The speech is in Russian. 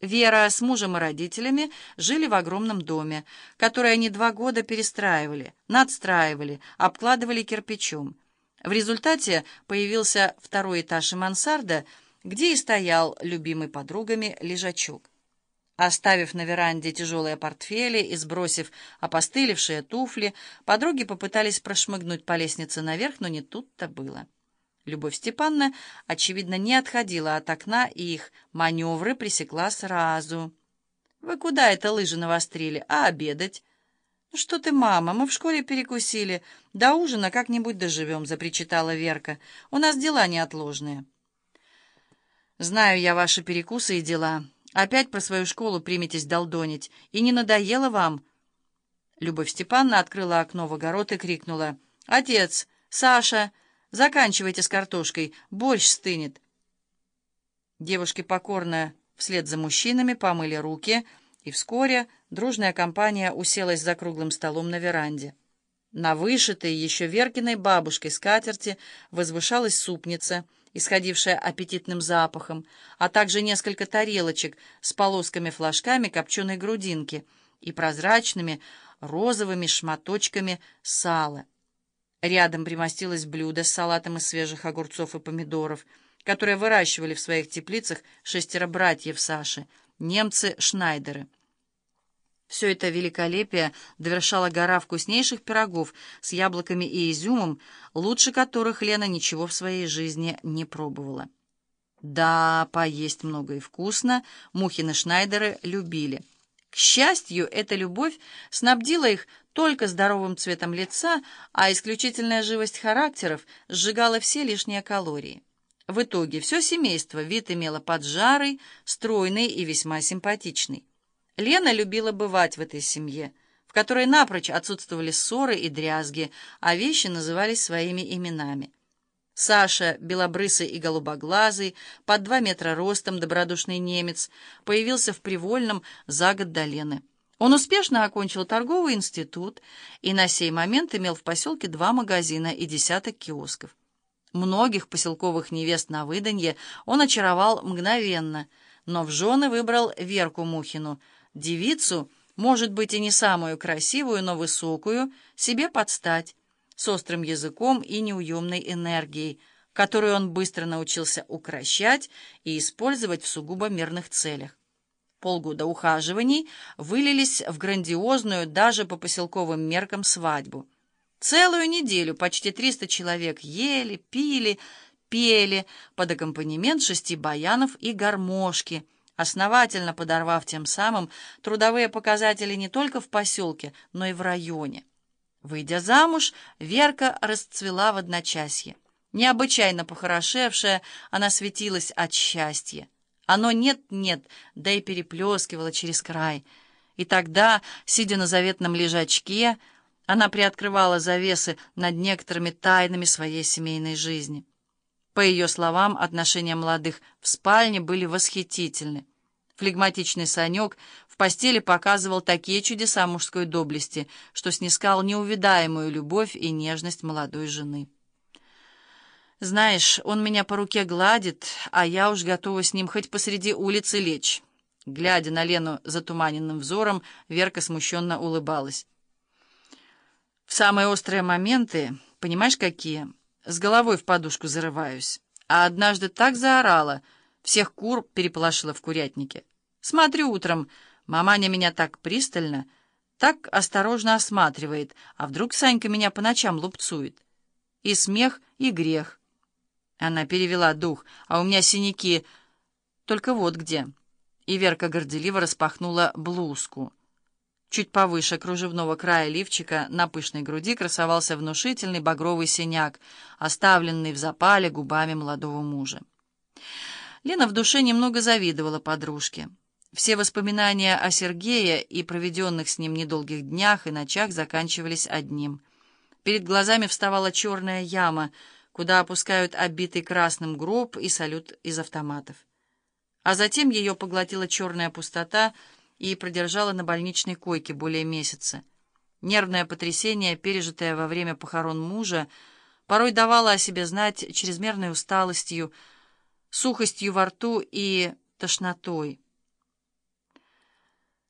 Вера с мужем и родителями жили в огромном доме, который они два года перестраивали, надстраивали, обкладывали кирпичом. В результате появился второй этаж и мансарда, где и стоял любимый подругами лежачок. Оставив на веранде тяжелые портфели и сбросив опостылевшие туфли, подруги попытались прошмыгнуть по лестнице наверх, но не тут-то было. Любовь Степановна, очевидно, не отходила от окна, и их маневры пресекла сразу. «Вы куда это лыжи навострили? А обедать?» «Ну что ты, мама, мы в школе перекусили. До ужина как-нибудь доживем», — запричитала Верка. «У нас дела неотложные». «Знаю я ваши перекусы и дела. Опять про свою школу приметесь долдонить. И не надоело вам?» Любовь Степановна открыла окно в огород и крикнула. «Отец! Саша! Заканчивайте с картошкой, борщ стынет!» Девушки покорно вслед за мужчинами помыли руки, и вскоре дружная компания уселась за круглым столом на веранде. На вышитой еще Веркиной бабушкой скатерти возвышалась супница, исходившая аппетитным запахом, а также несколько тарелочек с полосками-флажками копченой грудинки и прозрачными розовыми шматочками сала. Рядом примостилось блюдо с салатом из свежих огурцов и помидоров, которые выращивали в своих теплицах шестеро братьев Саши, немцы-шнайдеры. Все это великолепие довершала гора вкуснейших пирогов с яблоками и изюмом, лучше которых Лена ничего в своей жизни не пробовала. Да, поесть много и вкусно Мухины Шнайдеры любили. К счастью, эта любовь снабдила их только здоровым цветом лица, а исключительная живость характеров сжигала все лишние калории. В итоге все семейство вид имело поджарый, стройный и весьма симпатичный. Лена любила бывать в этой семье, в которой напрочь отсутствовали ссоры и дрязги, а вещи назывались своими именами. Саша, белобрысый и голубоглазый, под два метра ростом, добродушный немец, появился в Привольном за год до Лены. Он успешно окончил торговый институт и на сей момент имел в поселке два магазина и десяток киосков. Многих поселковых невест на выданье он очаровал мгновенно, но в жены выбрал Верку Мухину — девицу, может быть, и не самую красивую, но высокую, себе подстать, с острым языком и неуемной энергией, которую он быстро научился укращать и использовать в сугубо мирных целях. Полгода ухаживаний вылились в грандиозную даже по поселковым меркам свадьбу. Целую неделю почти 300 человек ели, пили, пели под аккомпанемент шести баянов и гармошки — основательно подорвав тем самым трудовые показатели не только в поселке, но и в районе. Выйдя замуж, Верка расцвела в одночасье. Необычайно похорошевшая, она светилась от счастья. Оно нет-нет, да и переплескивало через край. И тогда, сидя на заветном лежачке, она приоткрывала завесы над некоторыми тайнами своей семейной жизни. По ее словам, отношения молодых в спальне были восхитительны. Флегматичный Санек в постели показывал такие чудеса мужской доблести, что снискал неувидаемую любовь и нежность молодой жены. «Знаешь, он меня по руке гладит, а я уж готова с ним хоть посреди улицы лечь». Глядя на Лену затуманенным взором, Верка смущенно улыбалась. «В самые острые моменты, понимаешь, какие?» С головой в подушку зарываюсь. А однажды так заорала, всех кур переполошила в курятнике. Смотрю утром, маманя меня так пристально, так осторожно осматривает, а вдруг Санька меня по ночам лупцует. И смех, и грех. Она перевела дух, а у меня синяки. Только вот где. И Верка горделиво распахнула блузку. Чуть повыше кружевного края лифчика на пышной груди красовался внушительный багровый синяк, оставленный в запале губами молодого мужа. Лена в душе немного завидовала подружке. Все воспоминания о Сергее и проведенных с ним недолгих днях и ночах заканчивались одним. Перед глазами вставала черная яма, куда опускают обитый красным гроб и салют из автоматов. А затем ее поглотила черная пустота — и продержала на больничной койке более месяца. Нервное потрясение, пережитое во время похорон мужа, порой давало о себе знать чрезмерной усталостью, сухостью во рту и тошнотой.